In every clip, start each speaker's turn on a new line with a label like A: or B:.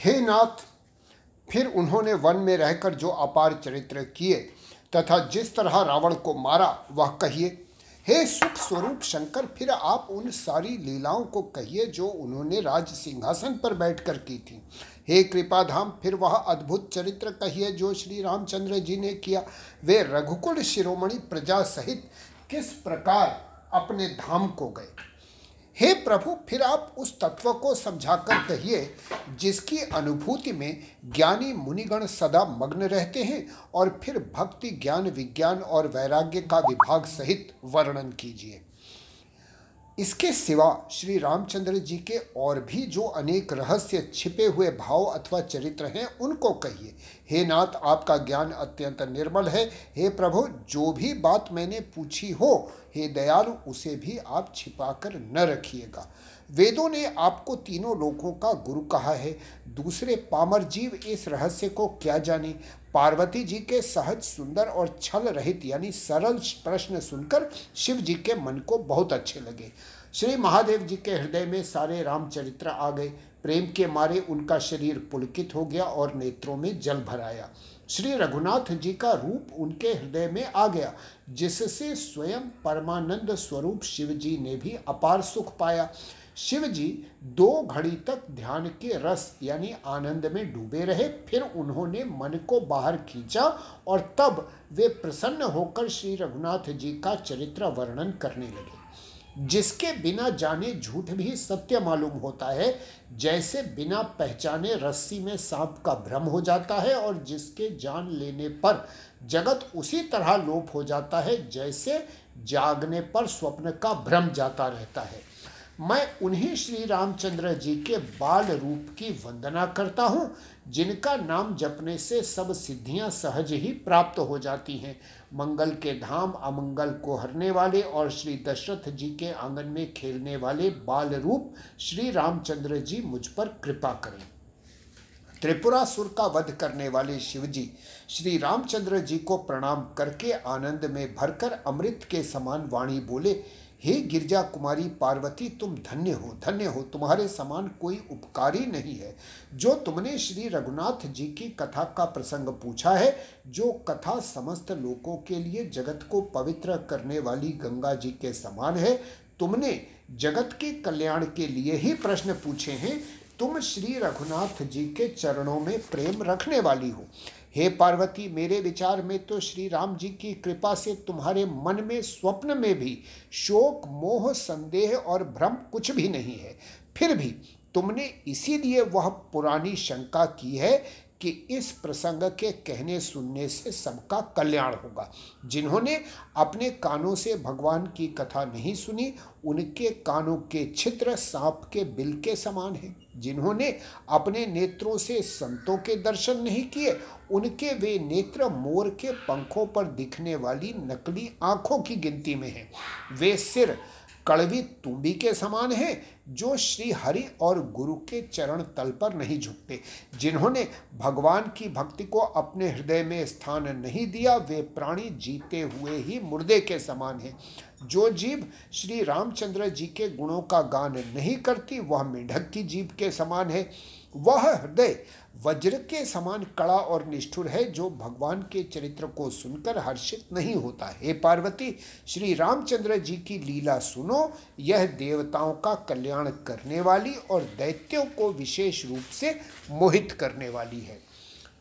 A: हे नाथ, फिर उन्होंने वन में रहकर जो अपार चरित्र किए तथा जिस तरह रावण को मारा, वह कहिए, हे सुख स्वरूप शंकर, फिर आप उन सारी लीलाओं को कहिए जो उन्होंने राज सिंहासन पर बैठकर की थी। हे कृपाधाम, फिर वह अद्भुत चरित्र कहिए जो श्री रामचंद्र जी ने किया। वे रघुकुल शिरोमणि प्रजा सहित किस प्रकार अपने धाम को गए? हे प्रभु, फिर आप उस तत्व को समझाकर कहिए, जिसकी अनुभूति में ज्ञानी मुनिगण सदा मग्न रहते हैं, और फिर भक्ति, ज्ञान, विज्ञान और वैराग्य का विभाग सहित वर्णन कीजिए। इसके सिवा श्री रामचंद्र जी के और भी जो अनेक रहस्य छिपे हुए भाव अथवा चरित्र हैं, उनको कहिए। हे नाथ, आपका ज्ञान अत्यंत निर्मल है। हे प्रभु, जो भी बात मैंने पूछी हो, हे दयालु, उसे भी आप छिपाकर न रखिएगा। वेदों ने आपको तीनों लोगों का गुरु कहा है। दूसरे पामर जीव इस रहस्य को क्या जाने? पार्वती जी के सहज, सुंदर और छल रहित, यानी सरल प्रश्न सुनकर शिव जी के मन को बहुत अच्छे लगे। श्री महादेव जी के हृदय में सारे रामचरित्र आ गए। प्रेम के मारे उनका शरीर पुलकित हो गया और नेत्रों में जल भराया श्री रघुनाथ जी का रूप उनके हृदय में आ गया, जिससे स्वयं परमानंद स्वरूप शिव जी ने भी अपार सुख पाया। शिव जी दो घड़ी तक ध्यान के रस, यानी आनंद में डूबे रहे। फिर उन्होंने मन को बाहर खींचा और तब वे प्रसन्न होकर श्री रघुनाथ जी का चरित्र वर्णन करने लगे। जिसके बिना जाने झूठ भी सत्य मालूम होता है, जैसे बिना पहचाने रस्सी में सांप का भ्रम हो जाता है और जिसके जान लेने पर जगत उसी तरह लोप हो जाता है, जैसे जागने पर स्वप्न का भ्रम जाता रहता है। मैं उन्हीं श्री रामचंद्र जी के बाल रूप की वंदना करता हूँ, जिनका नाम जपने से सब सिद्धियाँ सहज ही प्राप्त हो जाती हैं। मंगल के धाम अमंगल को हरने वाले और श्री दशरथ जी के आँगन में खेलने वाले बाल रूप श्री रामचंद्र जी मुझ पर कृपा करें। त्रिपुरासुर का वध करने वाले शिव जी श्री रामचंद्र जी को प्रणाम करके आनंद में भरकर अमृत के समान वाणी बोले, हे गिरजा कुमारी पार्वती, तुम धन्य हो धन्य हो। तुम्हारे समान कोई उपकारी नहीं है। जो तुमने श्री रघुनाथ जी की कथा का प्रसंग पूछा है, जो कथा समस्त लोगों के लिए जगत को पवित्र करने वाली गंगा जी के समान है, तुमने जगत के कल्याण के लिए ही प्रश्न पूछे हैं। तुम श्री रघुनाथ जी के चरणों में प्रेम रखने वाली हो। हे पार्वती, मेरे विचार में तो श्री राम जी की कृपा से तुम्हारे मन में, स्वप्न में भी शोक, मोह, संदेह और भ्रम कुछ भी नहीं है। फिर भी तुमने इसीलिए वह पुरानी शंका की है कि इस प्रसंग के कहने सुनने से सबका कल्याण होगा। जिन्होंने अपने कानों से भगवान की कथा नहीं सुनी, उनके कानों के छिद्र सांप के बिल के समान हैं। जिन्होंने अपने नेत्रों से संतों के दर्शन नहीं किए, उनके वे नेत्र मोर के पंखों पर दिखने वाली नकली आँखों की गिनती में हैं। वे सिर कड़वी तुम्बी के समान है, जो श्री हरि और गुरु के चरण तल पर नहीं झुकते। जिन्होंने भगवान की भक्ति को अपने हृदय में स्थान नहीं दिया, वे प्राणी जीते हुए ही मुर्दे के समान हैं। जो जीव श्री रामचंद्र जी के गुणों का गान नहीं करती, वह मेढक की जीव के समान है। वह हृदय वज्र के समान कड़ा और निष्ठुर है, जो भगवान के चरित्र को सुनकर हर्षित नहीं होता। हे पार्वती, श्री रामचंद्र जी की लीला सुनो। यह देवताओं का कल्याण करने वाली और दैत्यों को विशेष रूप से मोहित करने वाली है।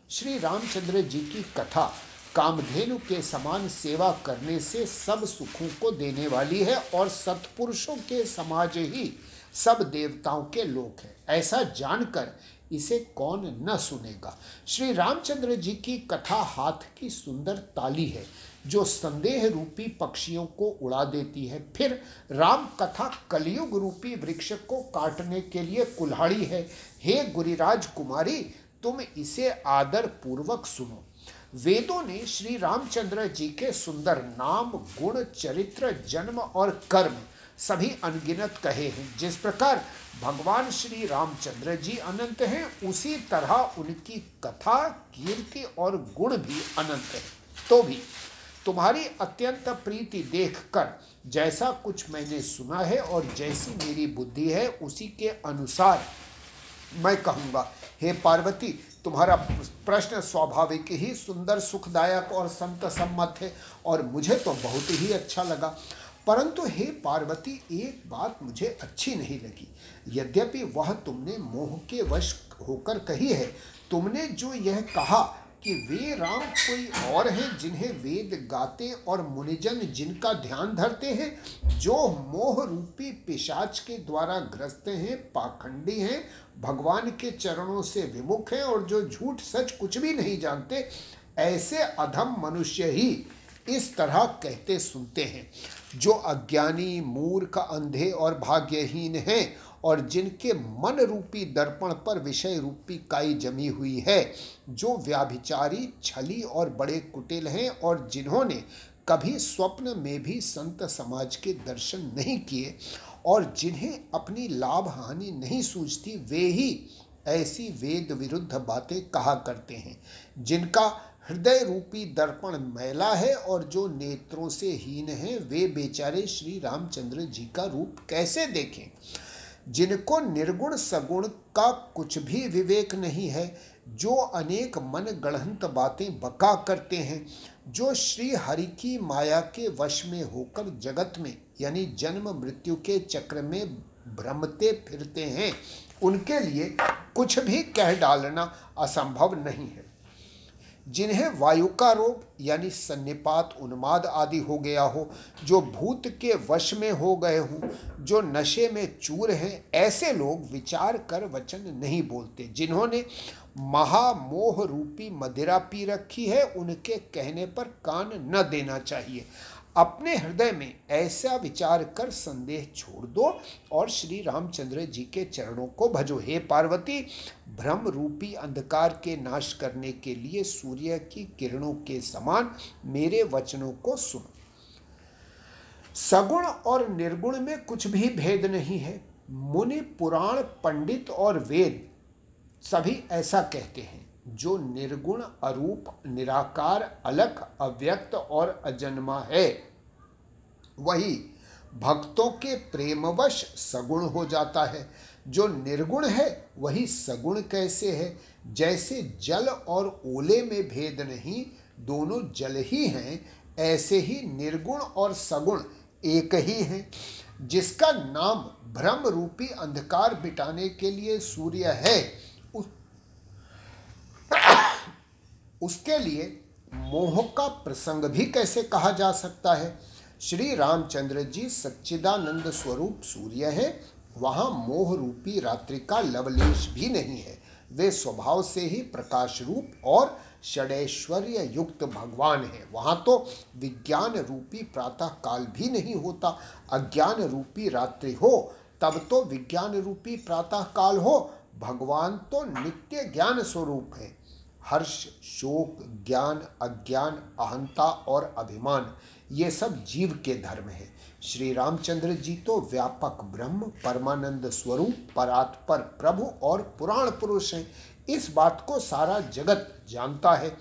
A: श्री रामचंद्र जी की कथा कामधेनु के समान सेवा करने से सब सुखों को देने वाली है और सत्पुरुषों के समाज ही सब देवताओं के लोक है। ऐसा जानकर इसे कौन न सुनेगा। श्री रामचंद्र जी की कथा हाथ की सुंदर ताली है, जो संदेह रूपी पक्षियों को उड़ा देती है। फिर राम कथा कलयुग रूपी वृक्ष को काटने के लिए कुल्हाड़ी है। हे गुरिराज कुमारी, तुम इसे आदर पूर्वक सुनो। वेदों ने श्री रामचंद्र जी के सुंदर नाम, गुण, चरित्र, जन्म और कर्म सभी अनगिनत कहे हैं। जिस प्रकार भगवान श्री रामचंद्र जी अनंत हैं, उसी तरह उनकी कथा, कीर्ति और गुण भी अनंत है। तो भी तुम्हारी अत्यंत प्रीति देखकर जैसा कुछ मैंने सुना है और जैसी मेरी बुद्धि है, उसी के अनुसार मैं कहूँगा, हे पार्वती, तुम्हारा प्रश्न स्वाभाविक ही सुंदर, सुखदायक और संत सम्मत है और मुझे तो बहुत ही अच्छा लगा। परंतु हे पार्वती, एक बात मुझे अच्छी नहीं लगी। यद्यपि वह तुमने मोह के वश होकर कही है, तुमने जो यह कहा कि वे राम कोई और हैं जिन्हें वेद गाते और मुनिजन जिनका ध्यान धरते हैं, जो मोह रूपी पिशाच के द्वारा ग्रस्त हैं, पाखंडी हैं, भगवान के चरणों से विमुख हैं और जो झूठ सच कुछ भी नहीं जानते, ऐसे अधम मनुष्य ही इस तरह कहते सुनते हैं। जो अज्ञानी मूर्ख अंधे और भाग्यहीन हैं और जिनके मन रूपी दर्पण पर विषय रूपी काई जमी हुई है, जो व्याभिचारी, छली और बड़े कुटिल हैं और जिन्होंने कभी स्वप्न में भी संत समाज के दर्शन नहीं किए और जिन्हें अपनी लाभ हानि नहीं सूझती, वे ही ऐसी वेद विरुद्ध बातें कहा करते हैं, जिनका हृदय रूपी दर्पण मैला है और जो नेत्रों से हीन है, वे बेचारे श्री रामचंद्र जी का रूप कैसे देखें? जिनको निर्गुण सगुण का कुछ भी विवेक नहीं है, जो अनेक मन गढ़ंत बातें बका करते हैं, जो श्री हरि की माया के वश में होकर जगत में, यानी जन्म मृत्यु के चक्र में भ्रमते फिरते हैं, उनके लिए कुछ भी कह डालना असंभव नहीं है। जिन्हें वायु का रोग यानी सन्निपात, उन्माद आदि हो गया हो, जो भूत के वश में हो गए हों, जो नशे में चूर हैं, ऐसे लोग विचार कर वचन नहीं बोलते। जिन्होंने महामोह रूपी मदिरा पी रखी है, उनके कहने पर कान न देना चाहिए। अपने हृदय में ऐसा विचार कर संदेह छोड़ दो और श्री रामचंद्र जी के चरणों को भजो। हे पार्वती, भ्रम रूपी अंधकार के नाश करने के लिए सूर्य की किरणों के समान मेरे वचनों को सुनो। सगुण और निर्गुण में कुछ भी भेद नहीं है। मुनि पुराण, पंडित और वेद सभी ऐसा कहते हैं। जो निर्गुण अरूप, निराकार, अलख, अव्यक्त और अजन्मा है। वही भक्तों के प्रेमवश सगुण हो जाता है। जो निर्गुण है, वही सगुण कैसे है? जैसे जल और ओले में भेद नहीं, दोनों जल ही हैं, ऐसे ही निर्गुण और सगुण एक ही हैं। जिसका नाम भ्रम रूपी अंधकार बिटाने के लिए सूर्य है उसके लिए मोह का प्रसंग भी कैसे कहा जा सकता है? श्री रामचंद्र जी सच्चिदानंद स्वरूप सूर्य है। वहाँ मोह रूपी रात्रि का लवलेश भी नहीं है। वे स्वभाव से ही प्रकाश रूप और षडैश्वर्य युक्त भगवान है। वहाँ तो विज्ञान रूपी प्रातः काल भी नहीं होता। अज्ञान रूपी रात्रि हो, तब तो विज्ञान रूपी प्रातः काल हो। भगवान तो नित्य ज्ञान स्वरूप है। हर्ष, शोक, ज्ञान, अज्ञान, अहंता और अभिमान, ये सब जीव के धर्म है। श्री रामचंद्र जी तो व्यापक ब्रह्म, परमानंद स्वरूप परात्पर प्रभु और पुराण पुरुष हैं। इस बात को सारा जगत जानता है।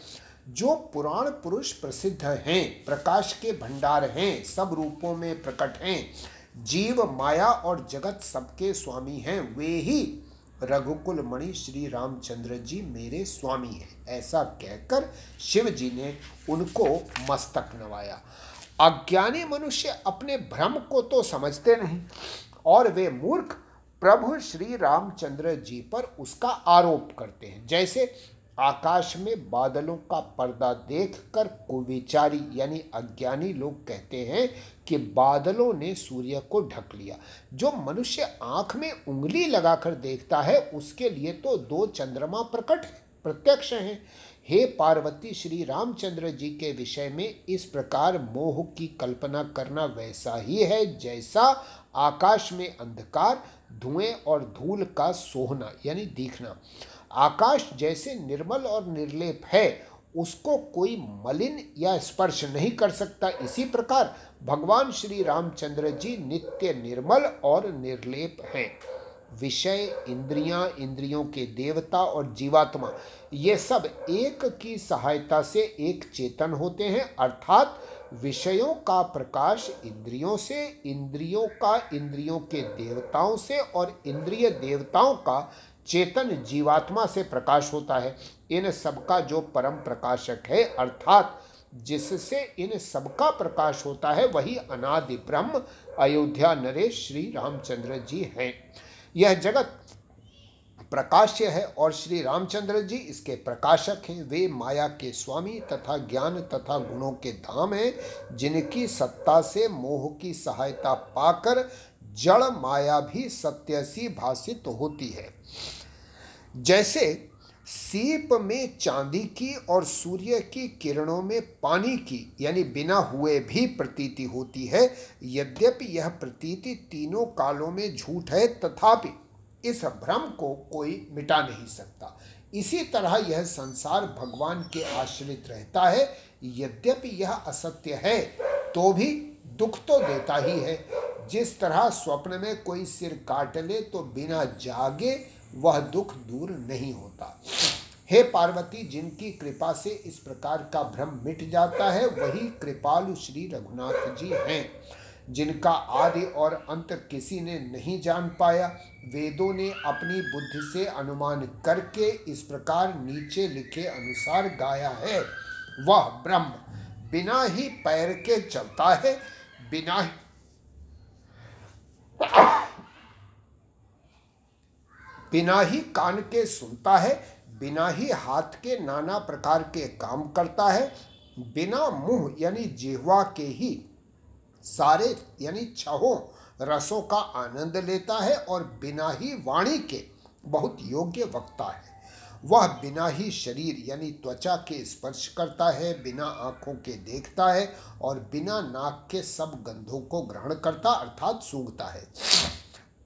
A: जो पुराण पुरुष प्रसिद्ध हैं, प्रकाश के भंडार हैं, सब रूपों में प्रकट हैं। जीव, माया और जगत सबके स्वामी हैं, वे ही रघुकुल मणि श्री रामचंद्र जी मेरे स्वामी हैं। ऐसा कहकर शिव जी ने उनको मस्तक नवाया। अज्ञानी मनुष्य अपने भ्रम को तो समझते नहीं, और वे मूर्ख प्रभु श्री रामचंद्र जी पर उसका आरोप करते हैं। जैसे आकाश में बादलों का पर्दा देखकर कुविचारी यानी अज्ञानी लोग कहते हैं कि बादलों ने सूर्य को ढक लिया। जो मनुष्य आँख में उंगली लगाकर देखता है, उसके लिए तो दो चंद्रमा प्रकट है, प्रत्यक्ष हैं। हे पार्वती, श्री रामचंद्र जी के विषय में इस प्रकार मोह की कल्पना करना वैसा ही है जैसा आकाश में अंधकार, धुएँ और धूल का सोहना, यानी दिखना। आकाश जैसे निर्मल और निर्लेप है, उसको कोई मलिन या स्पर्श नहीं कर सकता। इसी प्रकार भगवान श्री रामचंद्र जी नित्य निर्मल और निर्लेप हैं। विषय, इंद्रियाँ, इंद्रियों के देवता और जीवात्मा, ये सब एक की सहायता से एक चेतन होते हैं। अर्थात विषयों का प्रकाश इंद्रियों से, इंद्रियों का, इंद्रियों के देवताओं से और इंद्रिय देवताओं का चेतन जीवात्मा से प्रकाश होता है। इन सबका जो परम प्रकाशक है, अर्थात जिससे इन सबका प्रकाश होता है, वही अनादि ब्रह्म अयोध्या नरेश श्री रामचंद्र जी हैं। यह जगत प्रकाश्य है और श्री रामचंद्र जी इसके प्रकाशक हैं। वे माया के स्वामी तथा ज्ञान तथा गुणों के धाम हैं, जिनकी सत्ता से मोह की सहायता पाकर जड़ माया भी सत्य सी भाषित होती है। जैसे सीप में चांदी की और सूर्य की किरणों में पानी की, यानी बिना हुए भी प्रतीति होती है, यद्यपि यह प्रतीति तीनों कालों में झूठ है, तथापि इस भ्रम को कोई मिटा नहीं सकता। इसी तरह यह संसार भगवान के आश्रित रहता है, यद्यपि यह असत्य है तो भी दुख तो देता ही है। जिस तरह स्वप्न में कोई सिर काट ले तो बिना जागे वह दुख दूर नहीं होता। हे पार्वती, जिनकी कृपा से इस प्रकार का भ्रम मिट जाता है, वही कृपालु श्री रघुनाथ जी हैं। जिनका आदि और अंत किसी ने नहीं जान पाया, वेदों ने अपनी बुद्धि से अनुमान करके इस प्रकार नीचे लिखे अनुसार गाया है। वह ब्रह्म, बिना ही पैर के चलता है, बिना ही बिना ही कान के सुनता है, बिना ही हाथ के नाना प्रकार के काम करता है, बिना मुँह यानी जिहवा के ही सारे यानी छहों रसों का आनंद लेता है और बिना ही वाणी के बहुत योग्य वक्ता है। वह बिना ही शरीर यानी त्वचा के स्पर्श करता है, बिना आँखों के देखता है और बिना नाक के सब गंधों को ग्रहण करता अर्थात सूंघता है।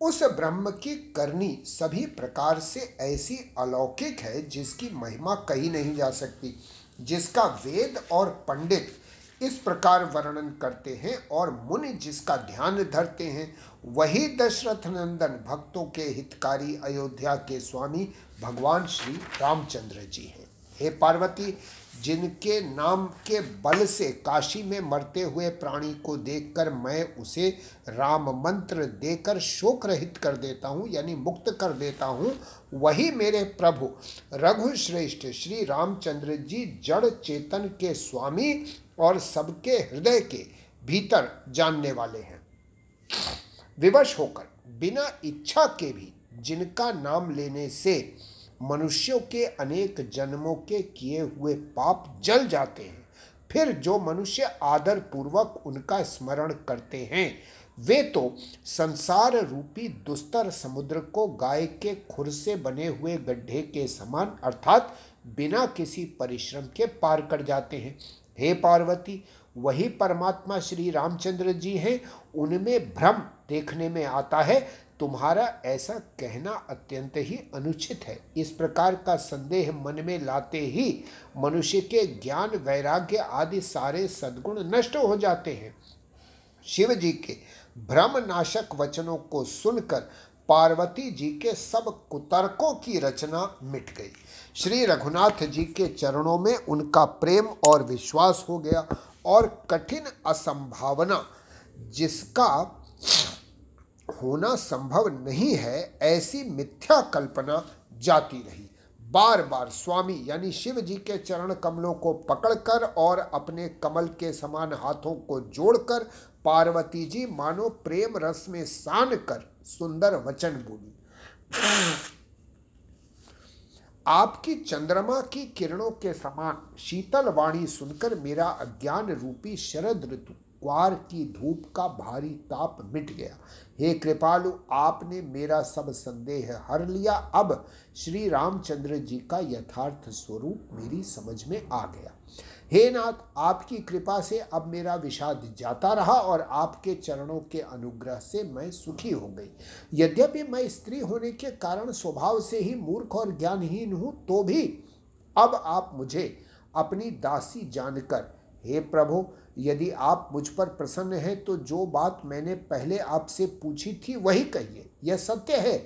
A: उस ब्रह्म की करनी सभी प्रकार से ऐसी अलौकिक है जिसकी महिमा कही नहीं जा सकती, जिसका वेद और पंडित इस प्रकार वर्णन करते हैं और मुनि जिसका ध्यान धरते हैं, वही दशरथ नंदन भक्तों के हितकारी अयोध्या के स्वामी भगवान श्री रामचंद्र जी हैं। हे पार्वती जिनके नाम के बल से काशी में मरते हुए प्राणी को देखकर मैं उसे राम मंत्र देकर शोक रहित कर देता हूँ, यानी मुक्त कर देता हूँ। वही मेरे प्रभु रघु श्रेष्ठ श्री रामचंद्र जी, जड़ चेतन के स्वामी और सबके हृदय के भीतर जानने वाले हैं। विवश होकर, बिना इच्छा के भी जिनका नाम लेने से मनुष्यों के अनेक जन्मों के किए हुए पाप जल जाते हैं। फिर जो मनुष्य आदर पूर्वक उनका स्मरण करते हैं, वे तो संसार रूपी दुस्तर समुद्र को गाय के खुर से बने हुए गड्ढे के समान, अर्थात बिना किसी परिश्रम के पार कर जाते हैं। हे पार्वती वही परमात्मा श्री रामचंद्र जी हैं, उनमें भ्रम देखने में आता है। तुम्हारा ऐसा कहना अत्यंत ही अनुचित है। इस प्रकार का संदेह मन में लाते ही मनुष्य के ज्ञान, वैराग्य आदि सारे सद्गुण नष्ट हो जाते हैं। शिव जी के भ्रम नाशक वचनों को सुनकर पार्वती जी के सब कुतर्कों की रचना मिट गई। श्री रघुनाथ जी के चरणों में उनका प्रेम और विश्वास हो गया और कठिन असंभावना जिसका होना संभव नहीं है, ऐसी मिथ्या कल्पना जाती रही। बार बार स्वामी यानी शिव जी के चरण कमलों को पकड़कर और अपने कमल के समान हाथों को जोड़कर पार्वती जी मानो प्रेम रस में सान कर सुंदर वचन बोली। आपकी चंद्रमा की किरणों के समान शीतल वाणी सुनकर मेरा अज्ञान रूपी शरद ऋतु क्वार की धूप का भारी ताप मिट गया। हे कृपालु, आपने मेरा सब संदेह हर लिया। अब श्री रामचंद्र जी का यथार्थ स्वरूप मेरी समझ में आ गया। हे नाथ, आपकी कृपा से अब मेरा विषाद जाता रहा और आपके चरणों के अनुग्रह से मैं सुखी हो गई। यद्यपि मैं स्त्री होने के कारण स्वभाव से ही मूर्ख और ज्ञानहीन हूँ तो भी अब आप मुझे अपनी दासी जानकर, हे प्रभु, यदि आप मुझ पर प्रसन्न हैं तो जो बात मैंने पहले आपसे पूछी थी, वही कहिए। यह सत्य है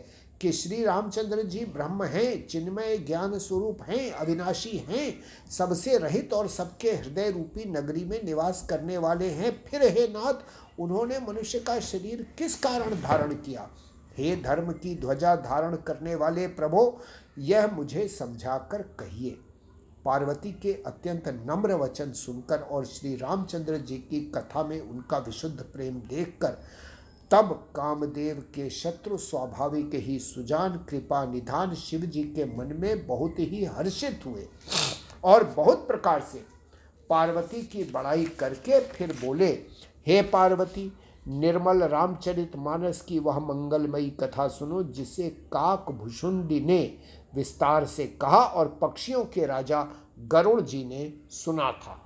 A: कि श्री रामचंद्र जी ब्रह्म हैं, चिन्मय ज्ञान स्वरूप हैं, अविनाशी हैं, सबसे रहित और सबके हृदय रूपी नगरी में निवास करने वाले हैं। फिर हे नाथ, उन्होंने मनुष्य का शरीर किस कारण धारण किया? हे धर्म की ध्वजा धारण करने वाले प्रभो, यह मुझे समझाकर कहिए। पार्वती के अत्यंत नम्र वचन सुनकर और श्री रामचंद्र जी की कथा में उनका विशुद्ध प्रेम देखकर तब कामदेव के शत्रु स्वाभाविक ही सुजान कृपा निधान शिव जी के मन में बहुत ही हर्षित हुए और बहुत प्रकार से पार्वती की बड़ाई करके फिर बोले, हे पार्वती, निर्मल रामचरित मानस की वह मंगलमयी कथा सुनो, जिसे काक भुषुंडी ने विस्तार से कहा और पक्षियों के राजा गरुण जी ने सुना था।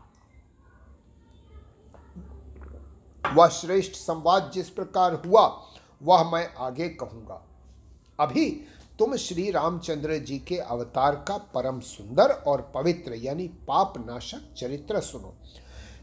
A: वह श्रेष्ठ संवाद जिस प्रकार हुआ, वह मैं आगे कहूँगा। अभी तुम श्री रामचंद्र जी के अवतार का परम सुंदर और पवित्र, यानी पाप नाशक चरित्र सुनो।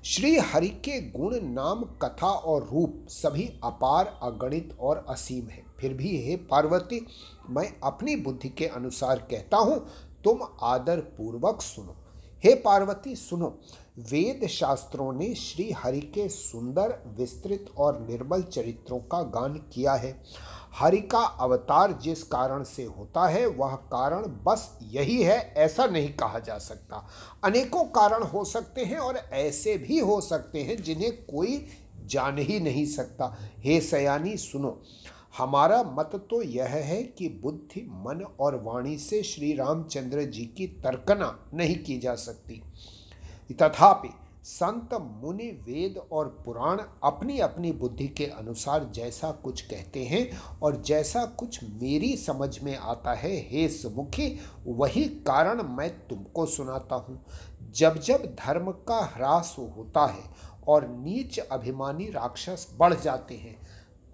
A: श्री हरि के गुण, नाम, कथा और रूप सभी अपार, अगणित और असीम है। फिर भी हे पार्वती, मैं अपनी बुद्धि के अनुसार कहता हूँ, तुम आदर पूर्वक सुनो। हे पार्वती, सुनो। वेद शास्त्रों ने श्री हरि के सुंदर, विस्तृत और निर्मल चरित्रों का गान किया है। हरि का अवतार जिस कारण से होता है, वह कारण बस यही है, ऐसा नहीं कहा जा सकता। अनेकों कारण हो सकते हैं और ऐसे भी हो सकते हैं जिन्हें कोई जान ही नहीं सकता। हे सयानी, सुनो। हमारा मत तो यह है कि बुद्धि, मन और वाणी से श्री रामचंद्र जी की तर्कना नहीं की जा सकती। तथापि संत, मुनि, वेद और पुराण अपनी अपनी बुद्धि के अनुसार जैसा कुछ कहते हैं और जैसा कुछ मेरी समझ में आता है, हे सुमुखी, वही कारण मैं तुमको सुनाता हूँ। जब जब धर्म का ह्रास होता है और नीच अभिमानी राक्षस बढ़ जाते हैं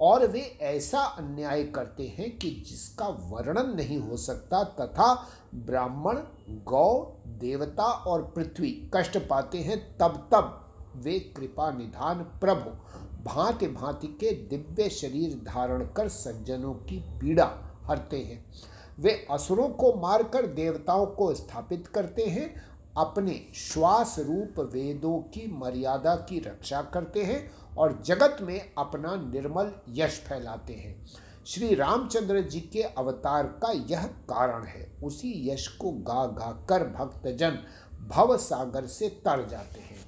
A: और वे ऐसा अन्याय करते हैं कि जिसका वर्णन नहीं हो सकता तथा ब्राह्मण, गौ, देवता और पृथ्वी कष्ट पाते हैं, तब तब वे कृपा निधान प्रभु भांति भांति के दिव्य शरीर धारण कर सज्जनों की पीड़ा हरते हैं। वे असुरों को मारकर देवताओं को स्थापित करते हैं, अपने श्वास रूप वेदों की मर्यादा की रक्षा करते हैं और जगत में अपना निर्मल यश फैलाते हैं। श्री रामचंद्र जी के अवतार का यह कारण है। उसी यश को गा गा कर भक्तजन भव सागर से तर जाते हैं।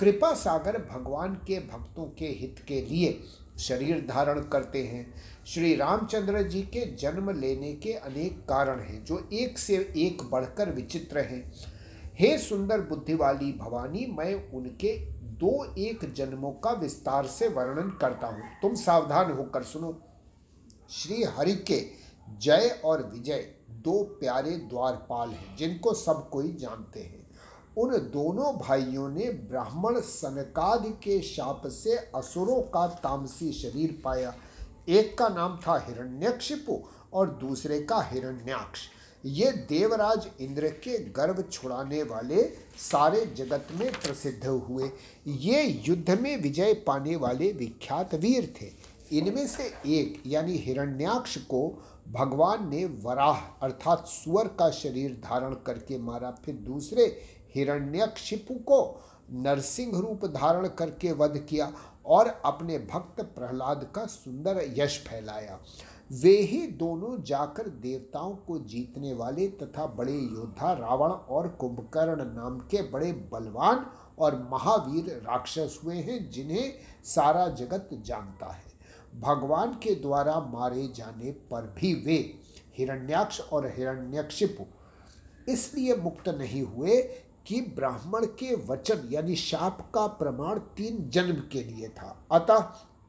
A: कृपा सागर भगवान के भक्तों के हित के लिए शरीर धारण करते हैं। श्री रामचंद्र जी के जन्म लेने के अनेक कारण हैं, जो एक से एक बढ़कर विचित्र हैं। हे सुंदर बुद्धि वाली भवानी, मैं उनके दो एक जन्मों का विस्तार से वर्णन करता हूँ। तुम सावधान होकर सुनो। श्री हरि के जय और विजय दो प्यारे द्वारपाल हैं, जिनको सब कोई जानते हैं। उन दोनों भाइयों ने ब्राह्मण सनकाद के शाप से असुरों का तामसी शरीर पाया। एक का नाम था हिरण्यक्षिपु और दूसरे का हिरण्याक्ष। ये देवराज इंद्र के गर्भ छुड़ाने वाले सारे जगत में प्रसिद्ध हुए। ये युद्ध में विजय पाने वाले विख्यात वीर थे। इनमें से एक, यानी हिरण्याक्ष को भगवान ने वराह, अर्थात सुअर का शरीर धारण करके मारा। फिर दूसरे, हिरण्यक्षिपु को नरसिंह रूप धारण करके वध किया और अपने भक्त प्रहलाद का सुंदर यश फैलाया। वे ही दोनों जाकर देवताओं को जीतने वाले तथा बड़े योद्धा रावण और कुंभकर्ण नाम के बड़े बलवान और महावीर राक्षस हुए हैं, जिन्हें सारा जगत जानता है। भगवान के द्वारा मारे जाने पर भी वे हिरण्याक्ष और हिरण्यक्षिपु इसलिए मुक्त नहीं हुए कि ब्राह्मण के वचन यानी शाप का प्रमाण तीन जन्म के लिए था। अतः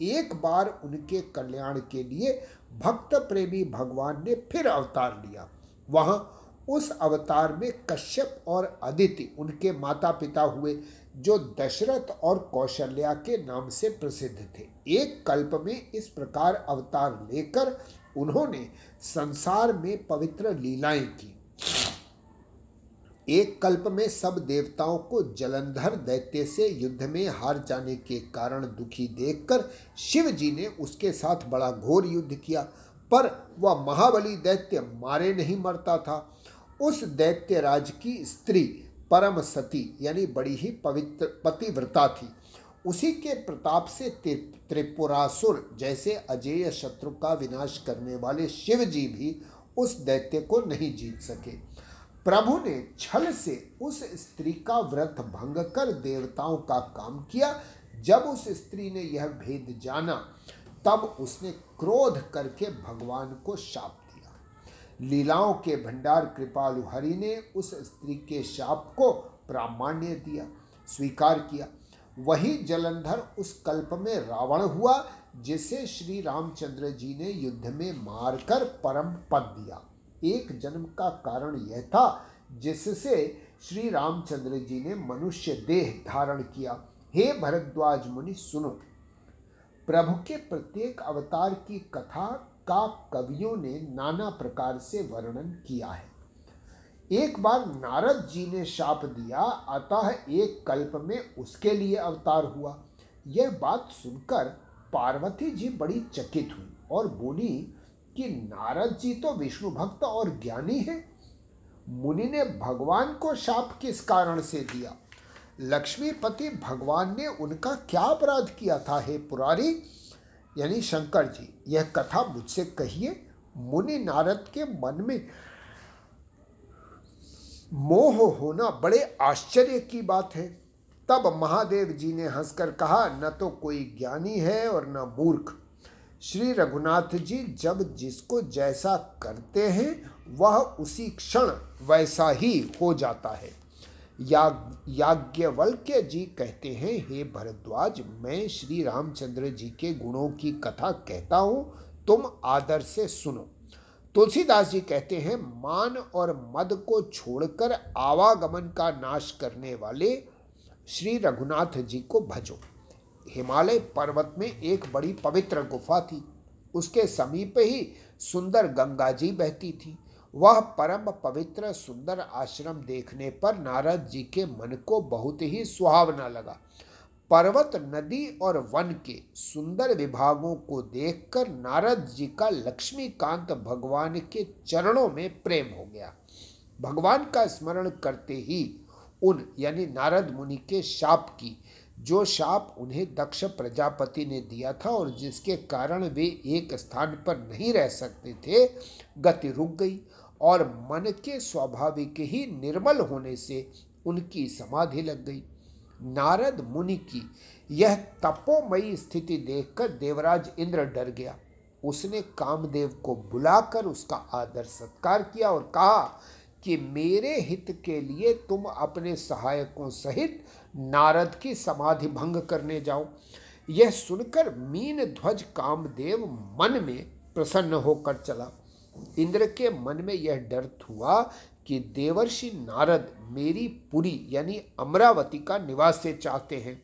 A: एक बार उनके कल्याण के लिए भक्त प्रेमी भगवान ने फिर अवतार लिया। वहाँ उस अवतार में कश्यप और अदिति उनके माता पिता हुए, जो दशरथ और कौशल्या के नाम से प्रसिद्ध थे। एक कल्प में इस प्रकार अवतार लेकर उन्होंने संसार में पवित्र लीलाएँ की। एक कल्प में सब देवताओं को जलंधर दैत्य से युद्ध में हार जाने के कारण दुखी देखकर शिव जी ने उसके साथ बड़ा घोर युद्ध किया, पर वह महाबली दैत्य मारे नहीं मरता था। उस दैत्य राज की स्त्री परम सती यानी बड़ी ही पवित्र, पतिव्रता थी। उसी के प्रताप से त्रिपुरासुर जैसे अजेय शत्रु का विनाश करने वाले शिव जी भी उस दैत्य को नहीं जीत सके। प्रभु ने छल से उस स्त्री का व्रत भंग कर देवताओं का काम किया। जब उस स्त्री ने यह भेद जाना, तब उसने क्रोध करके भगवान को शाप दिया। लीलाओं के भंडार कृपालु हरि ने उस स्त्री के शाप को प्रामाण्य दिया, स्वीकार किया। वही जलंधर उस कल्प में रावण हुआ, जिसे श्री रामचंद्र जी ने युद्ध में मारकर परम पद दिया। एक जन्म का कारण यह था, जिससे श्री रामचंद्र जी ने मनुष्य देह धारण किया। हे भरद्वाज मुनि, सुनो। प्रभु के प्रत्येक अवतार की कथा का कवियों ने नाना प्रकार से वर्णन किया है। एक बार नारद जी ने शाप दिया, अतः एक कल्प में उसके लिए अवतार हुआ। यह बात सुनकर पार्वती जी बड़ी चकित हुई और बोली कि नारद जी तो विष्णु भक्त और ज्ञानी है। मुनि ने भगवान को शाप किस कारण से दिया? लक्ष्मीपति भगवान ने उनका क्या अपराध किया था, हे पुरारी? यानी शंकर जी, यह कथा मुझसे कहिए, मुनि नारद के मन में मोह होना बड़े आश्चर्य की बात है। तब महादेव जी ने हंसकर कहा, न तो कोई ज्ञानी है और न मूर्ख। श्री रघुनाथ जी जब जिसको जैसा करते हैं, वह उसी क्षण वैसा ही हो जाता है। याज्ञवल्क्य जी कहते हैं, हे भरद्वाज, मैं श्री रामचंद्र जी के गुणों की कथा कहता हूँ, तुम आदर से सुनो। तुलसीदास जी कहते हैं, मान और मद को छोड़कर आवागमन का नाश करने वाले श्री रघुनाथ जी को भजो। हिमालय पर्वत में एक बड़ी पवित्र गुफा थी। उसके समीप ही सुंदर गंगा जी बहती थी। वह परम पवित्र सुंदर आश्रम देखने पर नारद जी के मन को बहुत ही सुहावना लगा। पर्वत, नदी और वन के सुंदर विभागों को देखकर नारद जी का लक्ष्मीकांत भगवान के चरणों में प्रेम हो गया। भगवान का स्मरण करते ही उन, यानी नारद मुनि के शाप की जो शाप उन्हें दक्ष प्रजापति ने दिया था और जिसके कारण वे एक स्थान पर नहीं रह सकते थे, गति रुक गई और मन के स्वाभाविक ही निर्मल होने से उनकी समाधि लग गई। नारद मुनि की यह तपोमयी स्थिति देखकर देवराज इंद्र डर गया। उसने कामदेव को बुलाकर उसका आदर सत्कार किया और कहा कि मेरे हित के लिए तुम अपने सहायकों सहित नारद की समाधि भंग करने जाओ यह सुनकर मीन ध्वज कामदेव मन में प्रसन्न होकर चला। इंद्र के मन में यह डर हुआ कि देवर्षि नारद मेरी पुरी यानी अमरावती का निवास से चाहते हैं।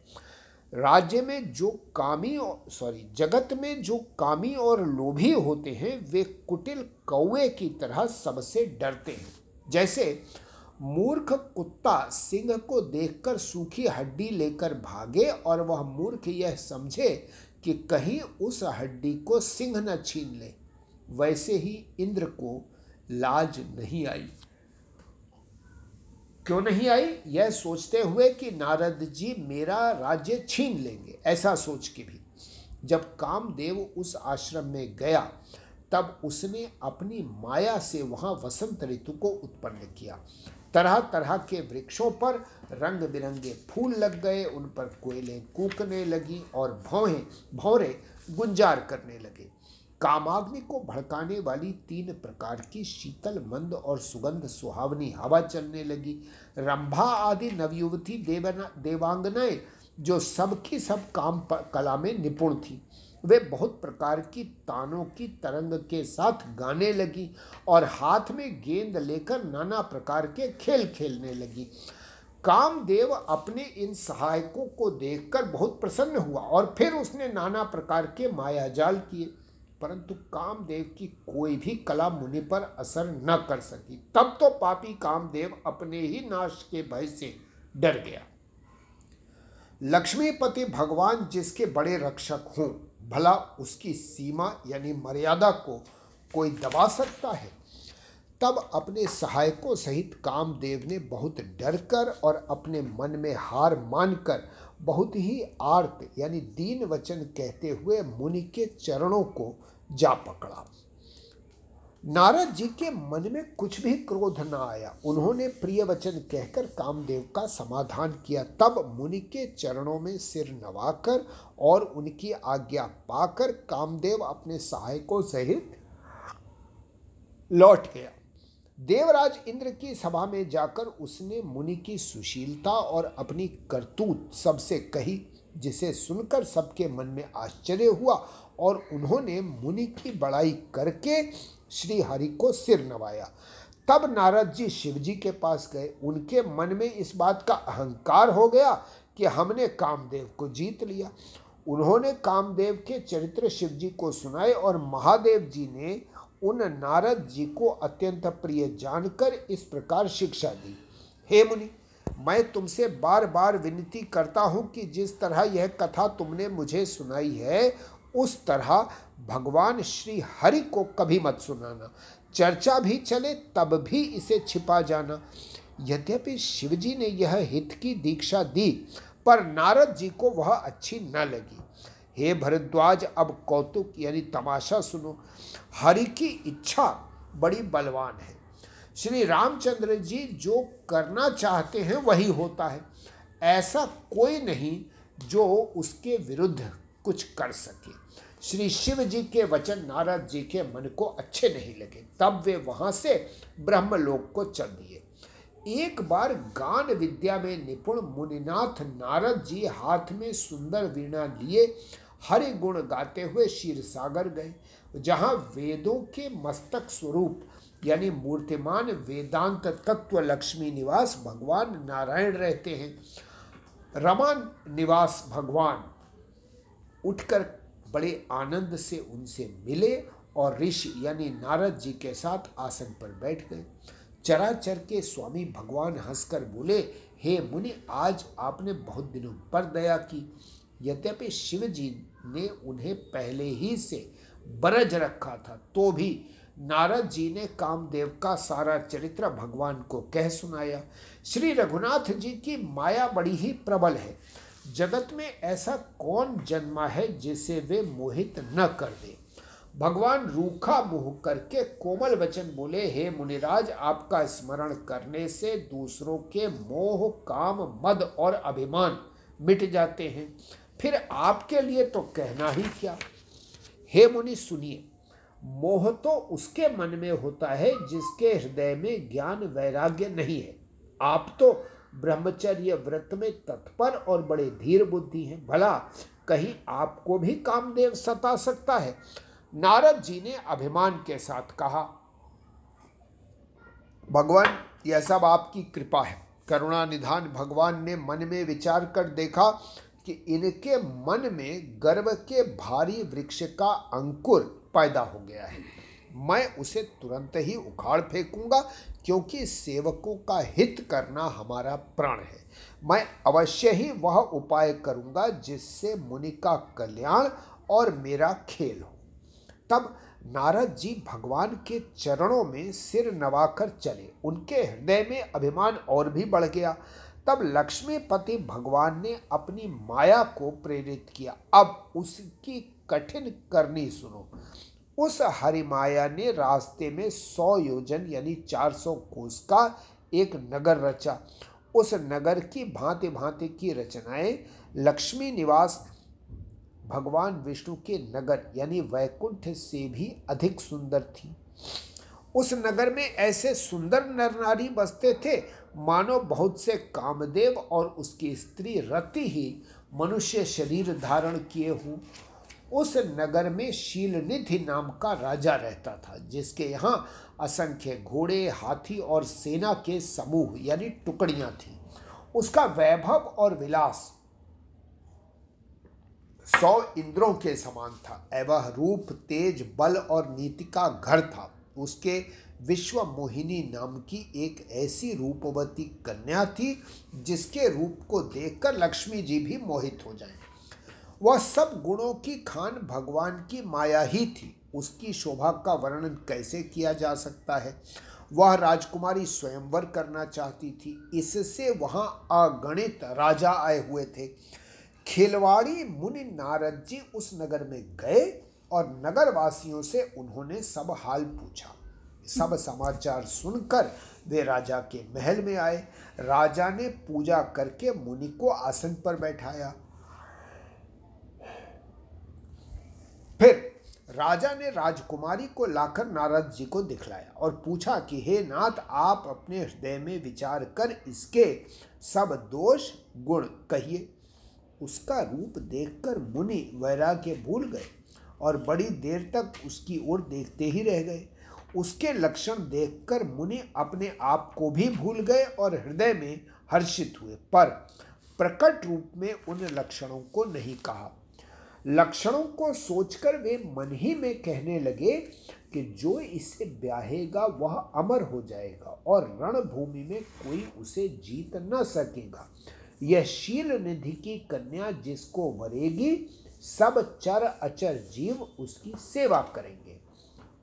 A: राज्य में जो कामी सॉरी जगत में जो कामी और लोभी होते हैं, वे कुटिल कौए की तरह सबसे डरते हैं। जैसे मूर्ख कुत्ता सिंह को देखकर सूखी हड्डी लेकर भागे और वह मूर्ख यह समझे कि कहीं उस हड्डी को सिंह न छीन ले। वैसे ही इंद्र को लाज नहीं आई। क्यों नहीं आई? यह सोचते हुए कि नारद जी मेरा राज्य छीन लेंगे, ऐसा सोच के भी। जब कामदेव उस आश्रम में गया, तब उसने अपनी माया से वहाँ वसंत ऋतु को उत्पन्न किया। तरह तरह के वृक्षों पर रंग बिरंगे फूल लग गए, उन पर कोयलें कूकने लगी और भौहें, भौरे गुंजार करने लगे। कामाग्नि को भड़काने वाली तीन प्रकार की शीतल, मंद और सुगंध सुहावनी हवा चलने लगी। रंभा आदि नवयुवती देवना, देवांगनाएँ, जो सबकी सब काम कला में निपुण थी। वे बहुत प्रकार की तानों की तरंग के साथ गाने लगी और हाथ में गेंद लेकर नाना प्रकार के खेल खेलने लगी। कामदेव अपने इन सहायकों को देखकर बहुत प्रसन्न हुआ और फिर उसने नाना प्रकार के मायाजाल किए। परंतु कामदेव की कोई भी कला मुनि पर असर न कर सकी। तब तो पापी कामदेव अपने ही नाश के भय से डर गया। लक्ष्मीपति भगवान जिसके बड़े रक्षक हों भला उसकी सीमा यानी मर्यादा को कोई दबा सकता है? तब अपने सहायकों सहित कामदेव ने बहुत डरकर और अपने मन में हार मानकर बहुत ही आर्त यानी दीन वचन कहते हुए मुनि के चरणों को जा पकड़ा। नारद जी के मन में कुछ भी क्रोध न आया। उन्होंने प्रिय वचन कहकर कामदेव का समाधान किया। तब मुनि के चरणों में सिर नवाकर और उनकी आज्ञा पाकर कामदेव अपने सहायकों सहित लौट गया। देवराज इंद्र की सभा में जाकर उसने मुनि की सुशीलता और अपनी करतूत सबसे कही, जिसे सुनकर सबके मन में आश्चर्य हुआ और उन्होंने मुनि की बड़ाई करके श्री हरि को सिर नवाया। तब नारद जी शिव जी के पास गए। उनके मन में इस बात का अहंकार हो गया कि हमने कामदेव को जीत लिया। उन्होंने कामदेव के चरित्र शिव जी को सुनाए और महादेव जी ने उन नारद जी को अत्यंत प्रिय जानकर इस प्रकार शिक्षा दी। हे मुनि, मैं तुमसे बार बार विनती करता हूँ कि जिस तरह यह कथा तुमने मुझे सुनाई है, उस तरह भगवान श्री हरि को कभी मत सुनाना। चर्चा भी चले, तब भी इसे छिपा जाना। यद्यपि शिवजी ने यह हित की दीक्षा दी, पर नारद जी को वह अच्छी न लगी। हे भरद्वाज, अब कौतुक यानी तमाशा सुनो। हरि की इच्छा बड़ी बलवान है। श्री रामचंद्र जी जो करना चाहते हैं, वही होता है। ऐसा कोई नहीं जो उसके विरुद्ध कुछ कर सके। श्री शिव जी के वचन नारद जी के मन को अच्छे नहीं लगे। तब वे वहाँ से ब्रह्मलोक को चल दिए। एक बार गान विद्या में निपुण मुनिनाथ नारद जी हाथ में सुंदर वीणा लिए हरि गुण गाते हुए क्षीर सागर गए, जहाँ वेदों के मस्तक स्वरूप, यानी मूर्तिमान वेदांत तत्व लक्ष्मी निवास भगवान नारायण रहते हैं। रमान निवास भगवान उठकर बड़े आनंद से उनसे मिले और ऋषि यानी नारद जी के साथ आसन पर बैठ गए। चराचर के स्वामी भगवान हंसकर बोले, हे मुनि, आज आपने बहुत दिनों पर दया की। यद्यपि शिव जी ने उन्हें पहले ही से बरज रखा था तो भी नारद जी ने कामदेव का सारा चरित्र भगवान को कह सुनाया। श्री रघुनाथ जी की माया बड़ी ही प्रबल है। जगत में ऐसा कौन जन्मा है जिसे वे मोहित न कर दे? भगवान रूखा मुँह करके कोमल वचन बोले, हे मुनिराज, आपका स्मरण करने से दूसरों के मोह, काम, मद और अभिमान मिट जाते हैं। फिर आपके लिए तो कहना ही क्या? हे मुनि, सुनिए। मोह तो उसके मन में होता है जिसके हृदय में ज्ञान, वैराग्य नहीं है। आप तो ब्रह्मचर्य व्रत में तत्पर और बड़े धीर बुद्धि हैं। भला, कहीं आपको भी कामदेव सता सकता है? नारद जी ने अभिमान के साथ कहा, भगवान, यह सब आपकी कृपा है। करुणा निधान भगवान ने मन में विचार कर देखा कि इनके मन में गर्व के भारी वृक्ष का अंकुर पैदा हो गया है। मैं उसे तुरंत ही उखाड़ फेंकूँगा, क्योंकि सेवकों का हित करना हमारा प्राण है। मैं अवश्य ही वह उपाय करूँगा जिससे मुनि का कल्याण और मेरा खेल हो। तब नारद जी भगवान के चरणों में सिर नवाकर चले। उनके हृदय में अभिमान और भी बढ़ गया। तब लक्ष्मीपति भगवान ने अपनी माया को प्रेरित किया। अब उसकी कठिन करनी सुनो। उस हरिमाया ने रास्ते में सौ योजन यानी चार सौ कोस का एक नगर रचा। उस नगर की भांति भांति की रचनाएँ लक्ष्मी निवास, भगवान विष्णु के नगर यानी वैकुंठ से भी अधिक सुंदर थी। उस नगर में ऐसे सुंदर नर नारी बसते थे, मानो बहुत से कामदेव और उसकी स्त्री रति ही मनुष्य शरीर धारण किए हों। उस नगर में शीलनिधि नाम का राजा रहता था, जिसके यहाँ असंख्य घोड़े, हाथी और सेना के समूह, यानी टुकड़ियाँ थी उसका वैभव और विलास सौ इंद्रों के समान था, एवं रूप, तेज, बल और नीति का घर था उसके विश्व मोहिनी नाम की एक ऐसी रूपवती कन्या थी, जिसके रूप को देखकर लक्ष्मी जी भी मोहित हो जाएँ। वह सब गुणों की खान भगवान की माया ही थी। उसकी शोभा का वर्णन कैसे किया जा सकता है? वह राजकुमारी स्वयंवर करना चाहती थी। इससे वहाँ अगणित राजा आए हुए थे। खिलवाड़ी मुनि नारद जी उस नगर में गए और नगर वासियों से उन्होंने सब हाल पूछा। सब समाचार सुनकर वे राजा के महल में आए। राजा ने पूजा करके मुनि को आसन पर बैठाया। फिर राजा ने राजकुमारी को लाकर नारद जी को दिखलाया और पूछा कि, हे नाथ, आप अपने हृदय में विचार कर इसके सब दोष गुण कहिए। उसका रूप देखकर मुनि वैराग्य भूल गए और बड़ी देर तक उसकी ओर देखते ही रह गए। उसके लक्षण देखकर मुनि अपने आप को भी भूल गए और हृदय में हर्षित हुए, पर प्रकट रूप में उन लक्षणों को नहीं कहा। लक्षणों को सोचकर वे मन ही में कहने लगे कि जो इसे ब्याहेगा, वह अमर हो जाएगा और रणभूमि में कोई उसे जीत न सकेगा। यह शील निधि की कन्या जिसको वरेगी, सब चर अचर जीव उसकी सेवा करेंगे।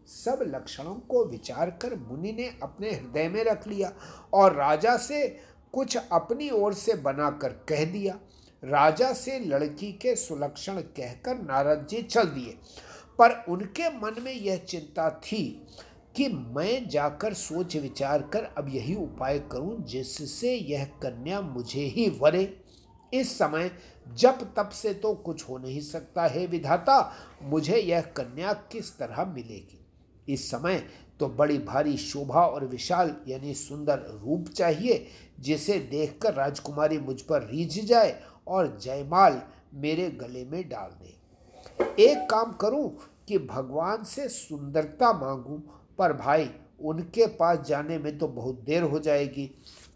A: सब लक्षणों को विचार कर मुनि ने अपने हृदय में रख लिया और राजा से कुछ अपनी ओर से बनाकर कह दिया राजा से लड़की के सुलक्षण कहकर नारद जी चल दिए। पर उनके मन में यह चिंता थी कि मैं जाकर सोच विचार कर अब यही उपाय करूँ जिससे यह कन्या मुझे ही वरे। इस समय जब तब से तो कुछ हो नहीं सकता है विधाता, मुझे यह कन्या किस तरह मिलेगी? इस समय तो बड़ी भारी शोभा और विशाल यानी सुंदर रूप चाहिए, जिसे देखकर राजकुमारी मुझ पर रीझ जाए और जयमाल मेरे गले में डाल दे। एक काम करूँ कि भगवान से सुंदरता मांगूं, पर भाई, उनके पास जाने में तो बहुत देर हो जाएगी।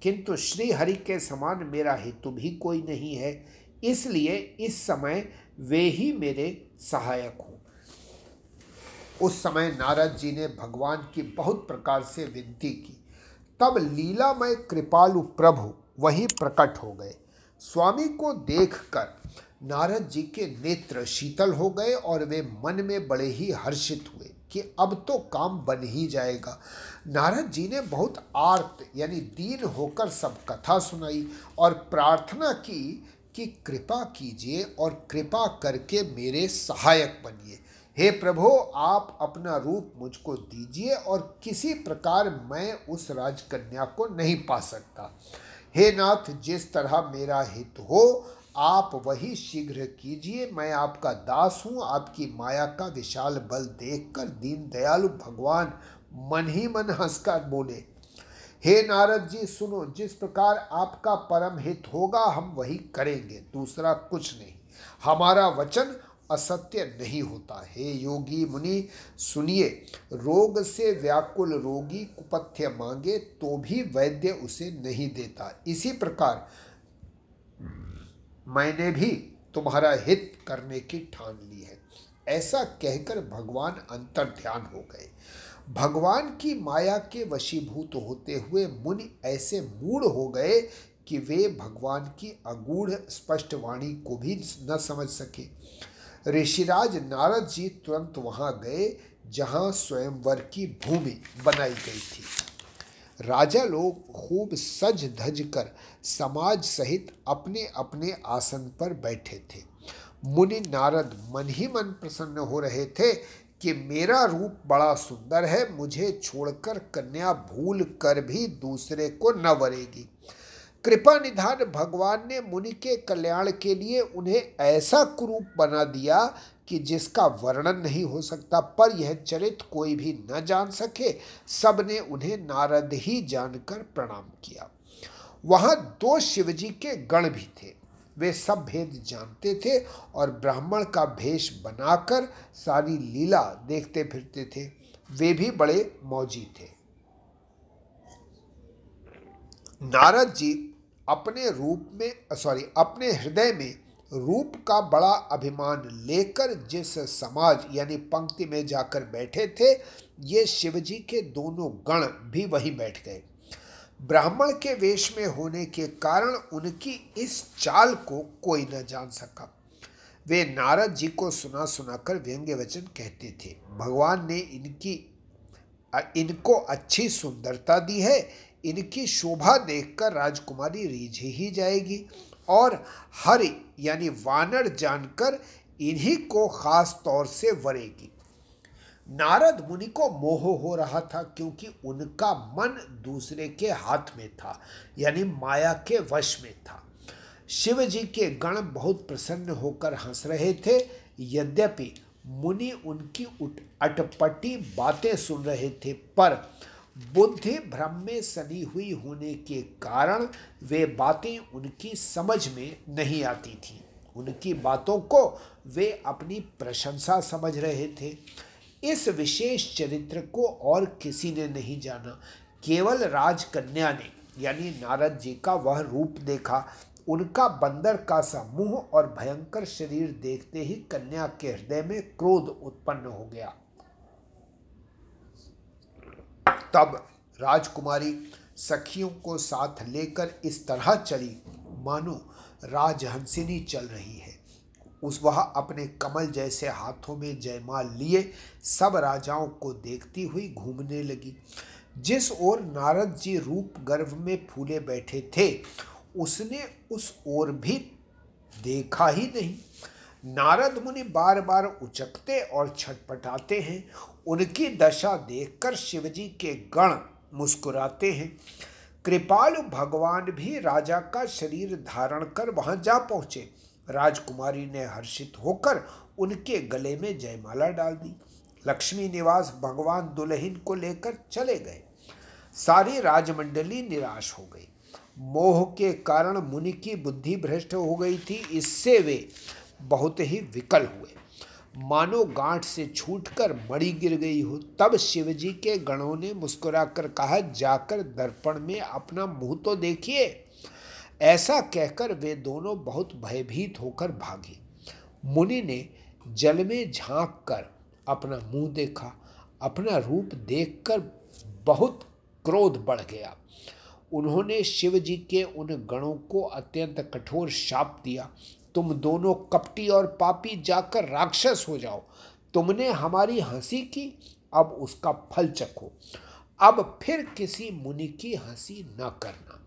A: किंतु श्री हरि के समान मेरा हेतु भी कोई नहीं है, इसलिए इस समय वे ही मेरे सहायक हों। उस समय नारद जी ने भगवान की बहुत प्रकार से विनती की। तब लीलामय कृपालु प्रभु वही प्रकट हो गए। स्वामी को देखकर नारद जी के नेत्र शीतल हो गए और वे मन में बड़े ही हर्षित हुए कि अब तो काम बन ही जाएगा। नारद जी ने बहुत आर्त, यानी दीन होकर सब कथा सुनाई और प्रार्थना की कि कृपा कीजिए और कृपा करके मेरे सहायक बनिए। हे प्रभु, आप अपना रूप मुझको दीजिए और किसी प्रकार मैं उस राजकन्या को नहीं पा सकता। हे नाथ, जिस तरह मेरा हित हो, आप वही शीघ्र कीजिए। मैं आपका दास हूँ, आपकी माया का विशाल बल देखकर दीन दयालु भगवान मन ही मन हंसकर बोले, हे नारद जी, सुनो, जिस प्रकार आपका परम हित होगा, हम वही करेंगे, दूसरा कुछ नहीं। हमारा वचन असत्य नहीं होता। हे योगी मुनि, सुनिए, रोग से व्याकुल रोगी कुपथ्य मांगे तो भी वैद्य उसे नहीं देता। इसी प्रकार मैंने भी तुम्हारा हित करने की ठान ली है। ऐसा कहकर भगवान अंतर ध्यान हो गए। भगवान की माया के वशीभूत होते हुए मुनि ऐसे मूड हो गए कि वे भगवान की अगूढ़ स्पष्ट वाणी को भी न समझ सके। ऋषिराज नारद जी तुरंत वहाँ गए, जहाँ स्वयंवर की भूमि बनाई गई थी। राजा लोग खूब सज धज कर समाज सहित अपने अपने आसन पर बैठे थे। मुनि नारद मन ही मन प्रसन्न हो रहे थे कि मेरा रूप बड़ा सुंदर है, मुझे छोड़कर कन्या भूल कर भी दूसरे को न वरेगी। कृपा निधान भगवान ने मुनि के कल्याण के लिए उन्हें ऐसा कुरूप बना दिया कि जिसका वर्णन नहीं हो सकता, पर यह चरित कोई भी न जान सके, सबने उन्हें नारद ही जानकर प्रणाम किया। वहाँ दो शिवजी के गण भी थे। वे सब भेद जानते थे और ब्राह्मण का भेष बनाकर सारी लीला देखते फिरते थे। वे भी बड़े मौजी थे। नारद जी अपने रूप में सॉरी अपने हृदय में रूप का बड़ा अभिमान लेकर जिस समाज, यानी पंक्ति में जाकर बैठे थे, ये शिवजी के दोनों गण भी वहीं बैठ गए। ब्राह्मण के वेश में होने के कारण उनकी इस चाल को कोई न जान सका। वे नारद जी को सुना सुनाकर व्यंग्य वचन कहते थे। भगवान ने इनकी इनको अच्छी सुंदरता दी है इनकी शोभा देखकर राजकुमारी रिझ ही जाएगी। और हर, यानी वानर जानकर इन्हीं को खास तौर से वरेगी। नारद मुनि को मोह हो रहा था क्योंकि उनका मन दूसरे के हाथ में था, यानी माया के वश में था। शिव जी के गण बहुत प्रसन्न होकर हंस रहे थे। यद्यपि मुनि उनकी अटपटी बातें सुन रहे थे, पर बुद्धि भ्रम में सनी हुई होने के कारण वे बातें उनकी समझ में नहीं आती थीं। उनकी बातों को वे अपनी प्रशंसा समझ रहे थे। इस विशेष चरित्र को और किसी ने नहीं जाना। केवल राजकन्या ने, यानी नारद जी का वह रूप देखा। उनका बंदर का सा मुँह और भयंकर शरीर देखते ही कन्या के हृदय में क्रोध उत्पन्न हो गया। तब राजकुमारी सखियों को साथ लेकर इस तरह चली, मानो राजहंसिनी चल रही है। उस वह अपने कमल जैसे हाथों में जयमाल लिए सब राजाओं को देखती हुई घूमने लगी। जिस ओर नारद जी रूप गर्भ में फूले बैठे थे, उसने उस ओर भी देखा ही नहीं। नारद मुनि बार बार उचकते और छटपटाते हैं। उनकी दशा देखकर शिवजी के गण मुस्कुराते हैं। कृपालु भगवान भी राजा का शरीर धारण कर वहाँ जा पहुँचे। राजकुमारी ने हर्षित होकर उनके गले में जयमाला डाल दी। लक्ष्मी निवास भगवान दुल्हन को लेकर चले गए। सारी राजमंडली निराश हो गई। मोह के कारण मुनि की बुद्धि भ्रष्ट हो गई थी। इससे वे बहुत ही विकल हुए। मानो गांठ से छूटकर मड़ी गिर गई हो, तब शिवजी के गणों ने मुस्कुराकर कहा, जाकर दर्पण में अपना मुँह तो देखिए। ऐसा कहकर वे दोनों बहुत भयभीत होकर भागे। मुनि ने जल में झाँक कर अपना मुँह देखा। अपना रूप देखकर बहुत क्रोध बढ़ गया। उन्होंने शिव जी के उन गणों को अत्यंत कठोर शाप दिया। तुम दोनों कपटी और पापी जाकर राक्षस हो जाओ। तुमने हमारी हँसी की, अब उसका फल चखो। अब फिर किसी मुनि की हँसी न करना।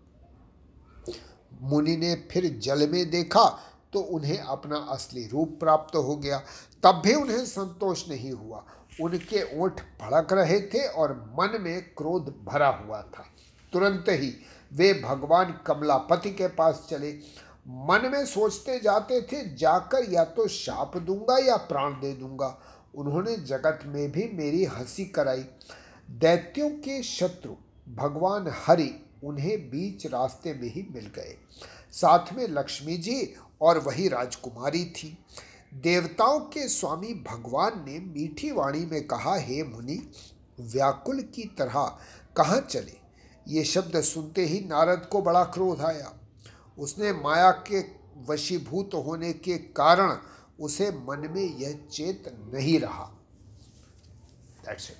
A: मुनि ने फिर जल में देखा तो उन्हें अपना असली रूप प्राप्त हो गया। तब भी उन्हें संतोष नहीं हुआ। उनके ओठ भड़क रहे थे और मन में क्रोध भरा हुआ था। तुरंत ही वे भगवान कमलापति के पास चले। मन में सोचते जाते थे, जाकर या तो शाप दूँगा या प्राण दे दूँगा। उन्होंने जगत में भी मेरी हँसी कराई। दैत्यों के शत्रु, भगवान हरि, उन्हें बीच रास्ते में ही मिल गए। साथ में लक्ष्मी जी और वही राजकुमारी थी। देवताओं के स्वामी भगवान ने मीठी वाणी में कहा, हे मुनि, व्याकुल की तरह कहाँ चले? ये शब्द सुनते ही नारद को बड़ा क्रोध आया। उसने माया के वशीभूत होने के कारण उसे मन में यह चेत नहीं रहा That's it.